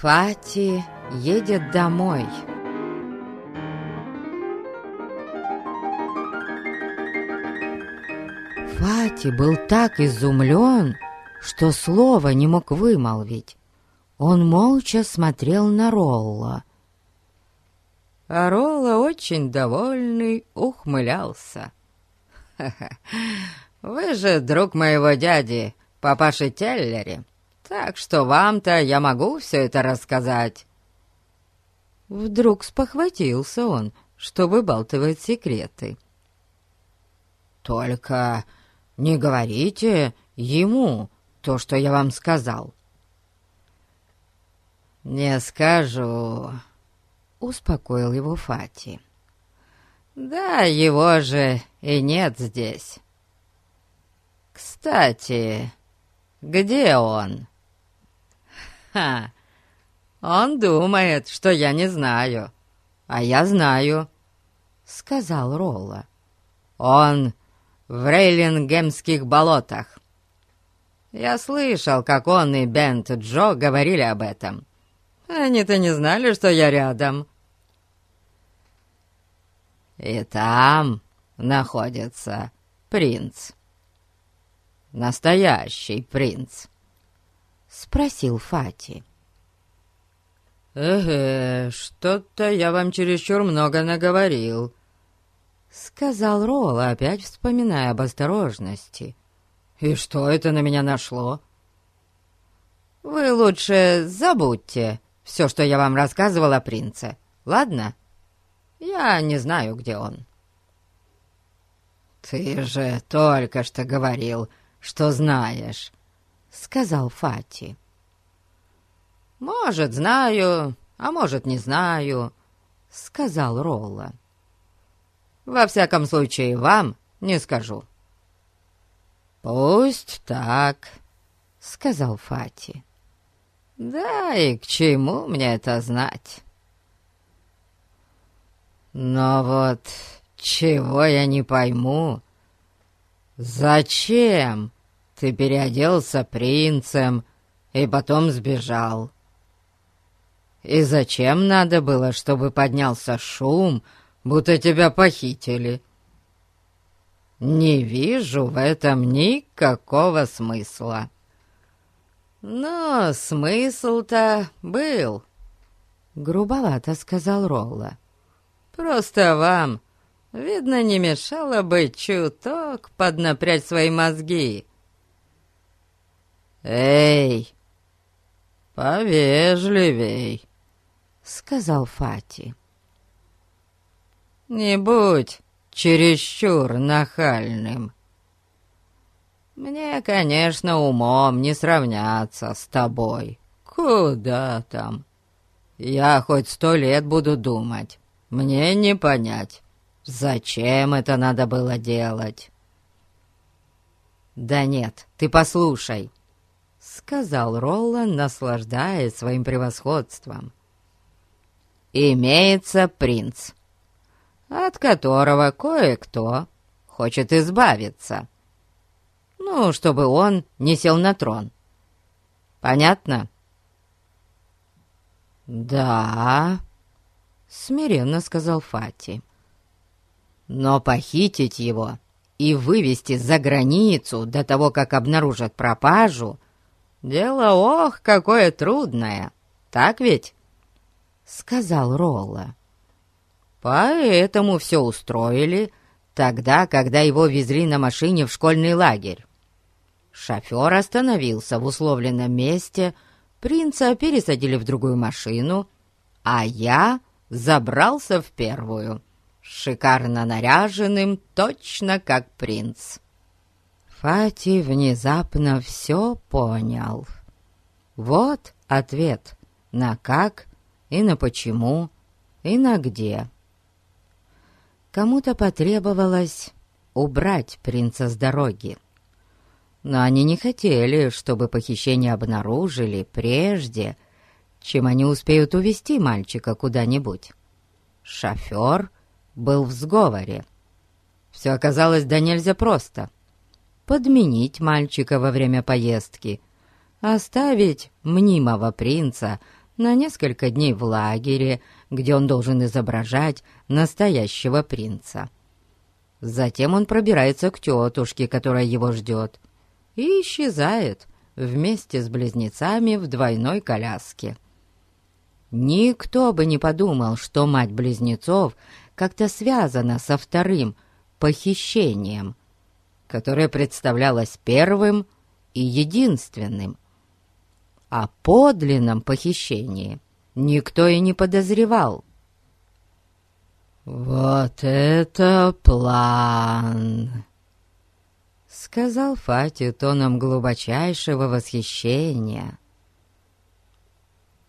Фати едет домой. Фати был так изумлен, что слова не мог вымолвить. Он молча смотрел на Ролла. А Ролла, очень довольный, ухмылялся. «Ха -ха, «Вы же друг моего дяди, папаши Теллери, так что вам-то я могу все это рассказать». Вдруг спохватился он, что выбалтывает секреты. «Только не говорите ему то, что я вам сказал». «Не скажу», — успокоил его Фати. «Да, его же и нет здесь. Кстати, где он?» «Ха! Он думает, что я не знаю, а я знаю», — сказал Ролла. «Он в Рейлингемских болотах. Я слышал, как он и Бент Джо говорили об этом. Они-то не знали, что я рядом». «И там находится принц. Настоящий принц», — спросил Фати. «Эге, что-то я вам чересчур много наговорил», — сказал Ролла, опять вспоминая об осторожности. «И что это на меня нашло?» «Вы лучше забудьте все, что я вам рассказывал о принце, ладно? Я не знаю, где он». «Ты же только что говорил, что знаешь», — сказал Фати. «Может, знаю, а может, не знаю», — сказал Ролла. «Во всяком случае, вам не скажу». «Пусть так», — сказал Фати. «Да и к чему мне это знать?» «Но вот чего я не пойму, зачем ты переоделся принцем и потом сбежал?» И зачем надо было, чтобы поднялся шум, будто тебя похитили? Не вижу в этом никакого смысла. Но смысл-то был, — грубовато сказал Ролла. Просто вам, видно, не мешало бы чуток поднапрячь свои мозги. Эй, повежливей сказал Фати. «Не будь чересчур нахальным. Мне, конечно, умом не сравняться с тобой. Куда там? Я хоть сто лет буду думать. Мне не понять, зачем это надо было делать». «Да нет, ты послушай», — сказал Роллан, наслаждаясь своим превосходством имеется принц, от которого кое-кто хочет избавиться. Ну, чтобы он не сел на трон. Понятно? «Да», — смиренно сказал Фати. «Но похитить его и вывести за границу до того, как обнаружат пропажу, дело, ох, какое трудное, так ведь?» сказал Ролла. Поэтому все устроили тогда, когда его везли на машине в школьный лагерь. Шофер остановился в условленном месте, принца пересадили в другую машину, а я забрался в первую, шикарно наряженным, точно как принц. Фати внезапно все понял. Вот ответ на как и на почему, и на где. Кому-то потребовалось убрать принца с дороги. Но они не хотели, чтобы похищение обнаружили прежде, чем они успеют увести мальчика куда-нибудь. Шофер был в сговоре. Все оказалось да нельзя просто. Подменить мальчика во время поездки, оставить мнимого принца на несколько дней в лагере, где он должен изображать настоящего принца. Затем он пробирается к тетушке, которая его ждет, и исчезает вместе с близнецами в двойной коляске. Никто бы не подумал, что мать близнецов как-то связана со вторым похищением, которое представлялось первым и единственным. О подлинном похищении никто и не подозревал. «Вот это план!» — сказал Фати тоном глубочайшего восхищения.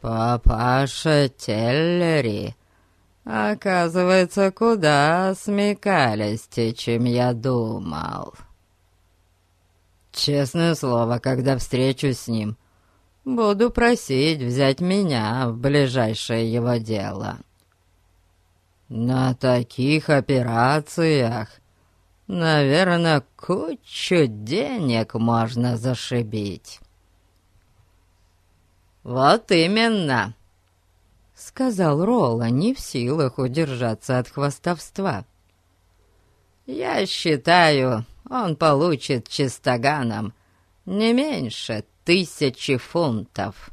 «Папаша Теллери, оказывается, куда смекалистее, чем я думал. Честное слово, когда встречусь с ним, буду просить взять меня в ближайшее его дело». На таких операциях, наверное, кучу денег можно зашибить. «Вот именно!» — сказал Ролла, не в силах удержаться от хвастовства. «Я считаю, он получит чистоганом не меньше тысячи фунтов.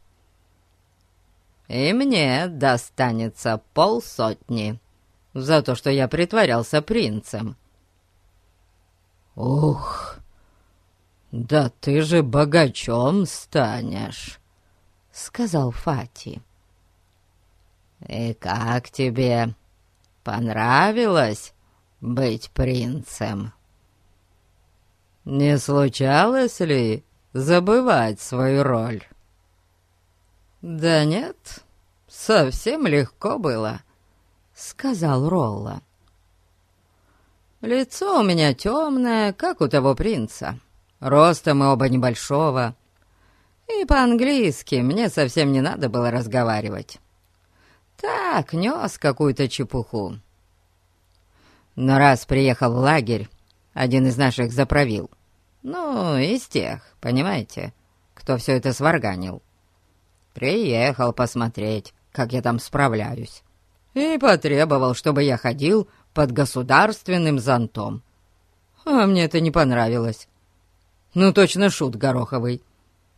И мне достанется полсотни» за то, что я притворялся принцем. «Ух, да ты же богачом станешь!» — сказал Фати. «И как тебе понравилось быть принцем?» «Не случалось ли забывать свою роль?» «Да нет, совсем легко было», сказал Ролла. «Лицо у меня темное, как у того принца. Ростом мы оба небольшого. И по-английски мне совсем не надо было разговаривать. Так, нес какую-то чепуху. Но раз приехал в лагерь, один из наших заправил. Ну, из тех, понимаете, кто все это сварганил. Приехал посмотреть, как я там справляюсь и потребовал, чтобы я ходил под государственным зонтом. А мне это не понравилось. Ну, точно шут гороховый.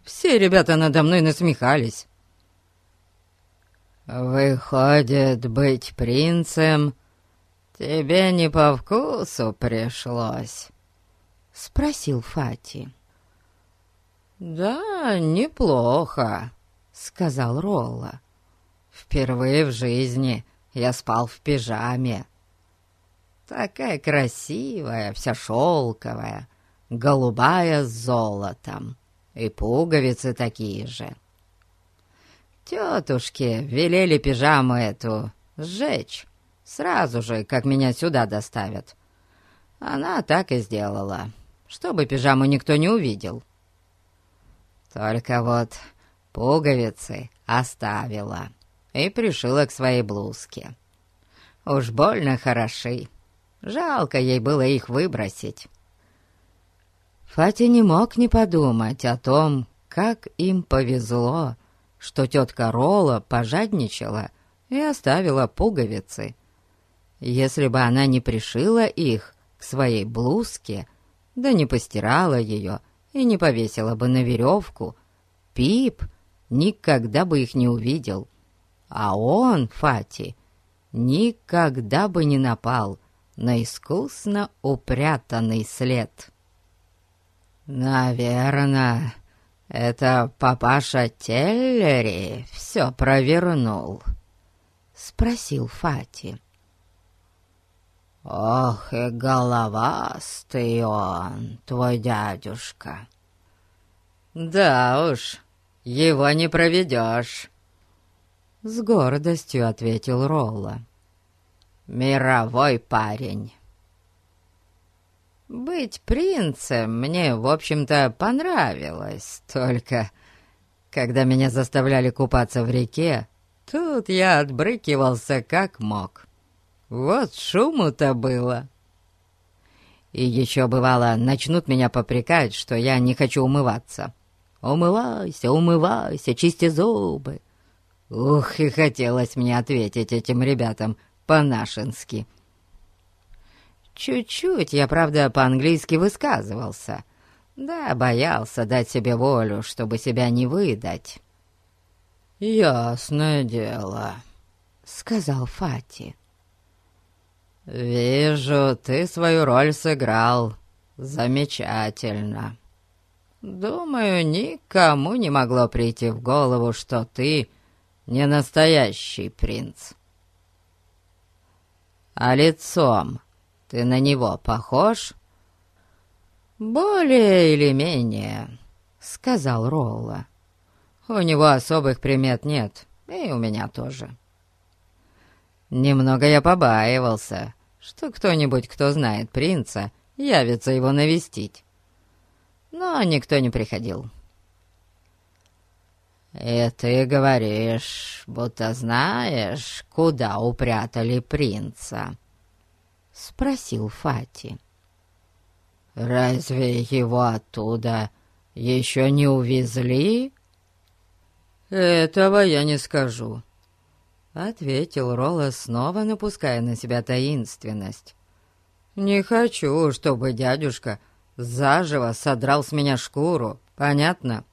Все ребята надо мной насмехались. «Выходит, быть принцем тебе не по вкусу пришлось?» — спросил Фати. «Да, неплохо», — сказал Ролла. «Впервые в жизни я спал в пижаме. Такая красивая, вся шелковая, голубая с золотом, и пуговицы такие же. Тетушки велели пижаму эту сжечь сразу же, как меня сюда доставят. Она так и сделала, чтобы пижаму никто не увидел. Только вот пуговицы оставила и пришила к своей блузке. Уж больно хороши. Жалко ей было их выбросить. Фати не мог не подумать о том, как им повезло, что тетка Рола пожадничала и оставила пуговицы. Если бы она не пришила их к своей блузке, да не постирала ее и не повесила бы на веревку, Пип никогда бы их не увидел. А он, Фати, никогда бы не напал на искусно упрятанный след. «Наверное, это папаша Теллери все провернул?» — спросил Фати. «Ох и головастый он, твой дядюшка!» «Да уж, его не проведешь!» С гордостью ответил Ролла. «Мировой парень!» «Быть принцем мне, в общем-то, понравилось, только когда меня заставляли купаться в реке, тут я отбрыкивался как мог. Вот шуму-то было!» И еще бывало, начнут меня попрекать, что я не хочу умываться. «Умывайся, умывайся, чисти зубы!» Ух, и хотелось мне ответить этим ребятам по-нашенски. Чуть-чуть я, правда, по-английски высказывался. Да, боялся дать себе волю, чтобы себя не выдать. «Ясное дело», — сказал Фати. «Вижу, ты свою роль сыграл замечательно. Думаю, никому не могло прийти в голову, что ты не настоящий принц. А лицом ты на него похож?» «Более или менее», — сказал Ролла. «У него особых примет нет, и у меня тоже». Немного я побаивался, что кто-нибудь, кто знает принца, явится его навестить. Но никто не приходил. «И ты говоришь, будто знаешь, куда упрятали принца?» — спросил Фати. «Разве его оттуда еще не увезли?» «Этого я не скажу», — ответил Ролла, снова напуская на себя таинственность. «Не хочу, чтобы дядюшка заживо содрал с меня шкуру, понятно?»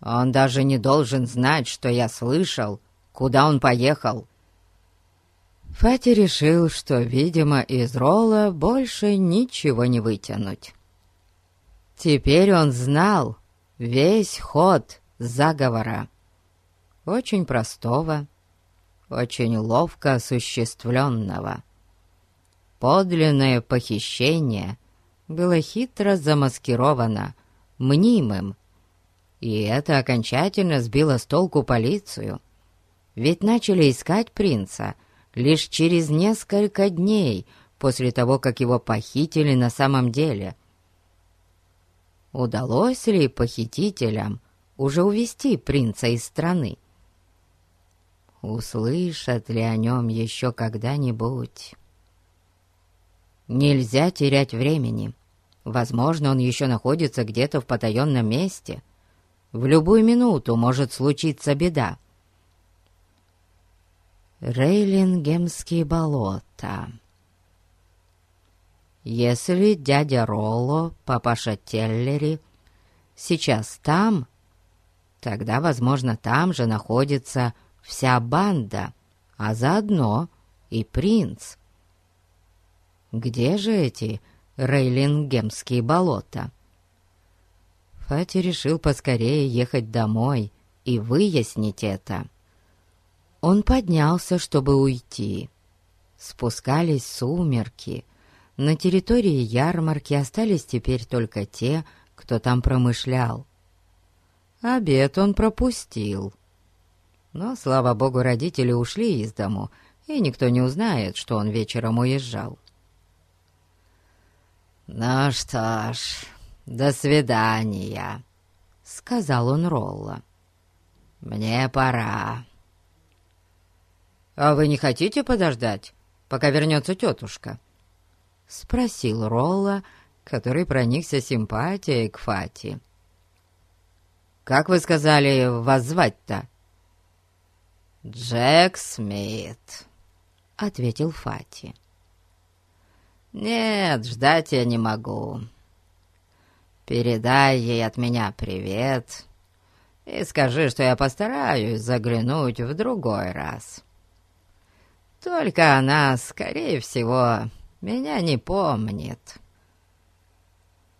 «Он даже не должен знать, что я слышал, куда он поехал». Фати решил, что, видимо, из Ролла больше ничего не вытянуть. Теперь он знал весь ход заговора очень простого, очень ловко осуществленного. Подлинное похищение было хитро замаскировано, мнимым, и это окончательно сбило с толку полицию. Ведь начали искать принца лишь через несколько дней после того, как его похитили на самом деле. Удалось ли похитителям уже увести принца из страны? услышат ли о нем еще когда-нибудь. Нельзя терять времени. Возможно, он еще находится где-то в потаенном месте. В любую минуту может случиться беда. Рейлингемские болота. Если дядя Ролло, папаша Теллери, сейчас там, тогда, возможно, там же находится вся банда, а заодно и принц. Где же эти рейлингемские болота? Фати решил поскорее ехать домой и выяснить это. Он поднялся, чтобы уйти. Спускались сумерки. На территории ярмарки остались теперь только те, кто там промышлял. Обед он пропустил. Но, слава богу, родители ушли из дому, и никто не узнает, что он вечером уезжал. «Ну что ж, до свидания», — сказал он Ролла. «Мне пора». «А вы не хотите подождать, пока вернется тетушка?» — спросил Ролла, который проникся симпатией к Фати. «Как вы сказали, вас звать-то?» «Джек Смит», — ответил Фати. «Нет, ждать я не могу. Передай ей от меня привет и скажи, что я постараюсь заглянуть в другой раз. Только она, скорее всего, меня не помнит».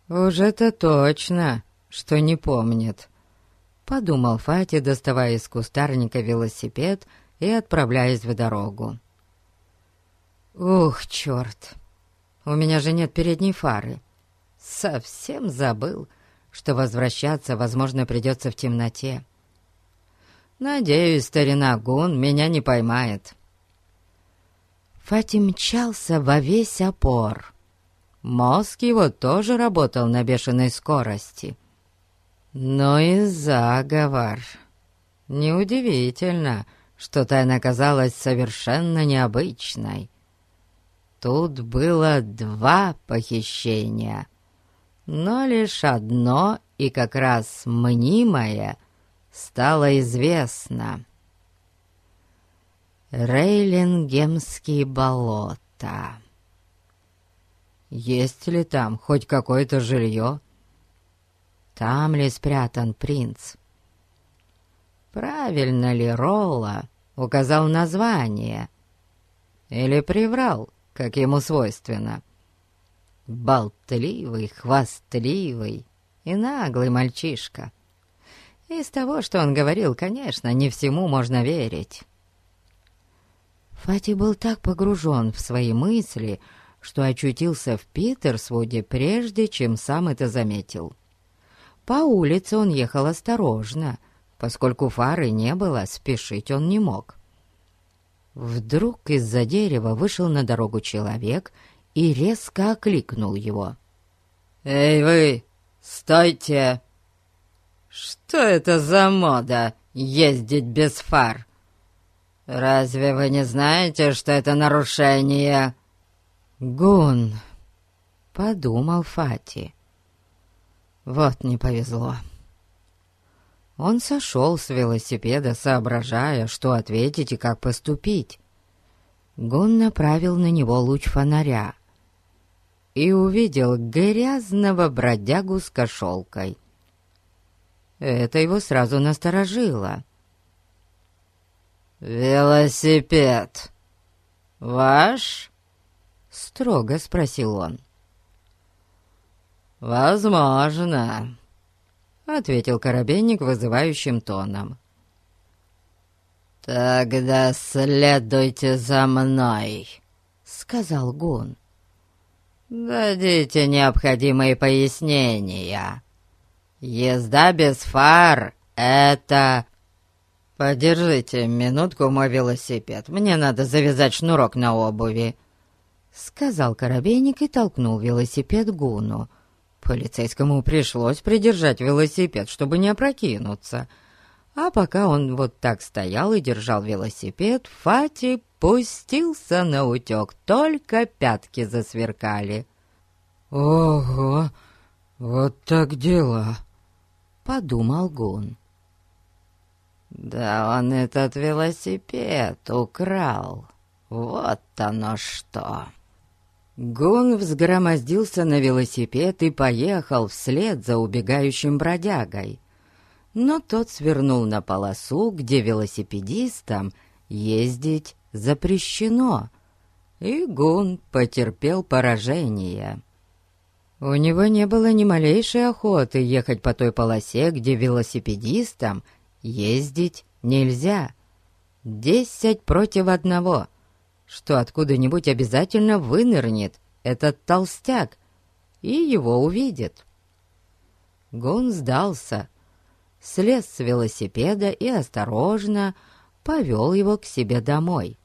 «Уже-то точно, что не помнит», Подумал Фати, доставая из кустарника велосипед и отправляясь в дорогу. «Ух, черт! У меня же нет передней фары. Совсем забыл, что возвращаться, возможно, придется в темноте. Надеюсь, старина Гун меня не поймает». Фати мчался во весь опор. Мозг его тоже работал на бешеной скорости — но и заговор. Неудивительно, что тайна казалась совершенно необычной. Тут было два похищения, но лишь одно и как раз мнимое стало известно. Рейлингемские болота. Есть ли там хоть какое-то жилье? Там ли спрятан принц? Правильно ли Ролла указал название? Или приврал, как ему свойственно? Болтливый, хвастливый и наглый мальчишка. Из того, что он говорил, конечно, не всему можно верить. Фати был так погружен в свои мысли, что очутился в Питерсвуде прежде, чем сам это заметил. По улице он ехал осторожно, поскольку фары не было, спешить он не мог. Вдруг из-за дерева вышел на дорогу человек и резко окликнул его. «Эй вы, стойте! Что это за мода ездить без фар? Разве вы не знаете, что это нарушение?» «Гун», — подумал Фати. «Вот не повезло». Он сошел с велосипеда, соображая, что ответить и как поступить. Гун направил на него луч фонаря и увидел грязного бродягу с кошелкой. Это его сразу насторожило. «Велосипед ваш?» — строго спросил он. «Возможно», — ответил Коробейник вызывающим тоном. «Тогда следуйте за мной», — сказал Гун. «Дадите необходимые пояснения. Езда без фар — это...» «Подержите минутку мой велосипед. Мне надо завязать шнурок на обуви», — сказал коробейник и толкнул велосипед Гуну. Полицейскому пришлось придержать велосипед, чтобы не опрокинуться. А пока он вот так стоял и держал велосипед, Фати пустился на утек, только пятки засверкали. «Ого, вот так дела!» — подумал Гун. «Да он этот велосипед украл, вот оно что!» Гун взгромоздился на велосипед и поехал вслед за убегающим бродягой. Но тот свернул на полосу, где велосипедистам ездить запрещено, и Гун потерпел поражение. У него не было ни малейшей охоты ехать по той полосе, где велосипедистам ездить нельзя. Десять против одного — что откуда-нибудь обязательно вынырнет этот толстяк и его увидит. Гон сдался, слез с велосипеда и осторожно повел его к себе домой.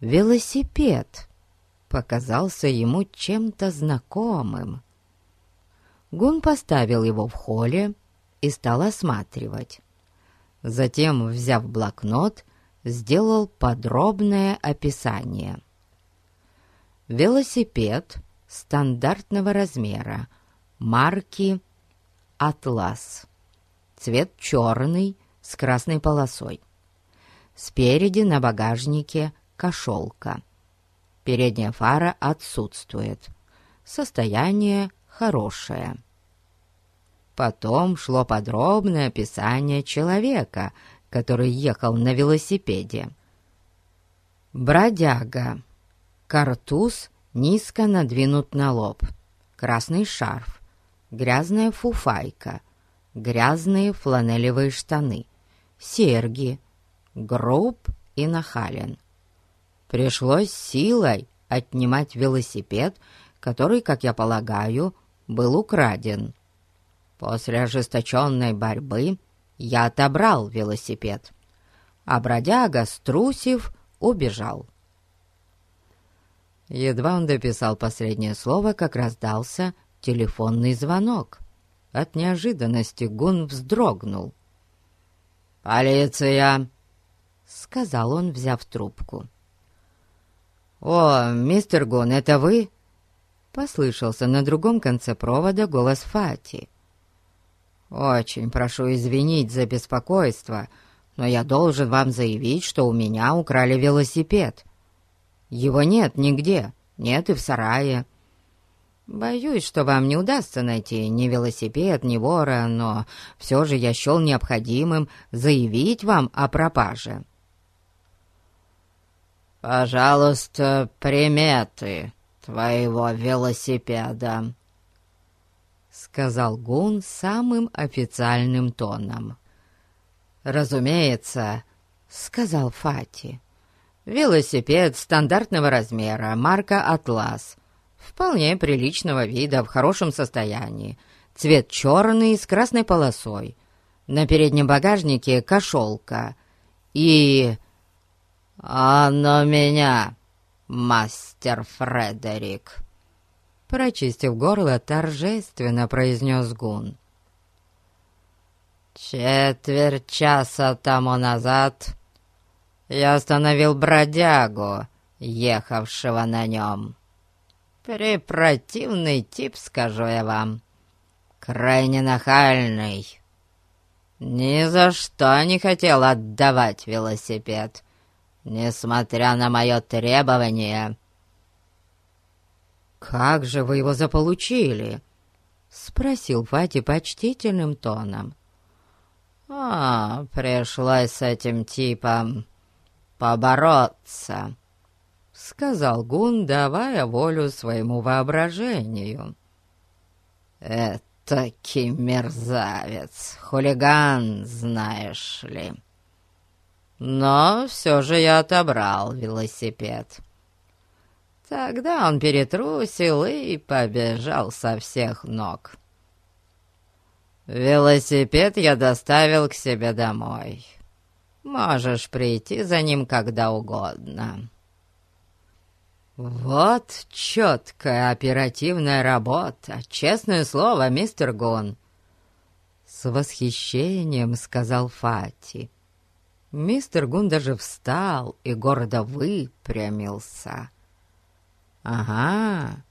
Велосипед показался ему чем-то знакомым. Гун поставил его в холле и стал осматривать. Затем, взяв блокнот, сделал подробное описание. Велосипед стандартного размера, марки «Атлас». Цвет черный с красной полосой. Спереди на багажнике кошелка. Передняя фара отсутствует. Состояние хорошее. Потом шло подробное описание человека, который ехал на велосипеде. Бродяга. Картуз низко надвинут на лоб. Красный шарф. Грязная фуфайка. Грязные фланелевые штаны. Серьги. Груб и нахален. Пришлось силой отнимать велосипед, который, как я полагаю, был украден. После ожесточенной борьбы я отобрал велосипед, а бродяга, струсив, убежал. Едва он дописал последнее слово, как раздался телефонный звонок. От неожиданности Гун вздрогнул. «Полиция!» — сказал он, взяв трубку. «О, мистер Гун, это вы?» — послышался на другом конце провода голос Фати. Очень прошу извинить за беспокойство, но я должен вам заявить, что у меня украли велосипед. Его нет нигде, нет и в сарае. Боюсь, что вам не удастся найти ни велосипед, ни вора, но все же я счел необходимым заявить вам о пропаже. «Пожалуйста, приметы твоего велосипеда», — сказал Гун самым официальным тоном. «Разумеется», — сказал Фати. «Велосипед стандартного размера, марка «Атлас», вполне приличного вида, в хорошем состоянии. Цвет черный с красной полосой. На переднем багажнике кошелка. И... «А на меня, мастер Фредерик!» Прочистив горло, торжественно произнес Гун. «Четверть часа тому назад я остановил бродягу, ехавшего на нем. Препротивный тип, скажу я вам. Крайне нахальный. Ни за что не хотел отдавать велосипед, несмотря на мое требование. «Как же вы его заполучили?» — спросил Фати почтительным тоном. «А, пришлось с этим типом побороться», — сказал Гун, давая волю своему воображению. «Этакий мерзавец, хулиган, знаешь ли. Но все же я отобрал велосипед». Тогда он перетрусил и побежал со всех ног. Велосипед я доставил к себе домой. Можешь прийти за ним когда угодно. «Вот четкая оперативная работа, честное слово, мистер Гон!» С восхищением сказал Фати. Мистер Гун даже встал и гордо выпрямился. «Ага,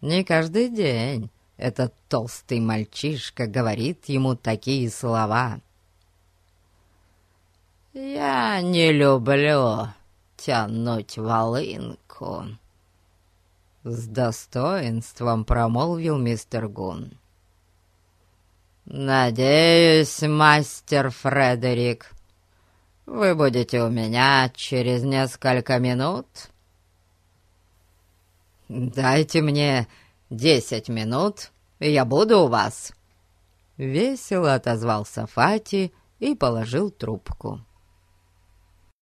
не каждый день этот толстый мальчишка говорит ему такие слова». «Я не люблю тянуть волынку», — с достоинством промолвил мистер Гун. «Надеюсь, мастер Фредерик, вы будете у меня через несколько минут?» «Дайте мне десять минут, и я буду у вас», — весело отозвался Фати и положил трубку.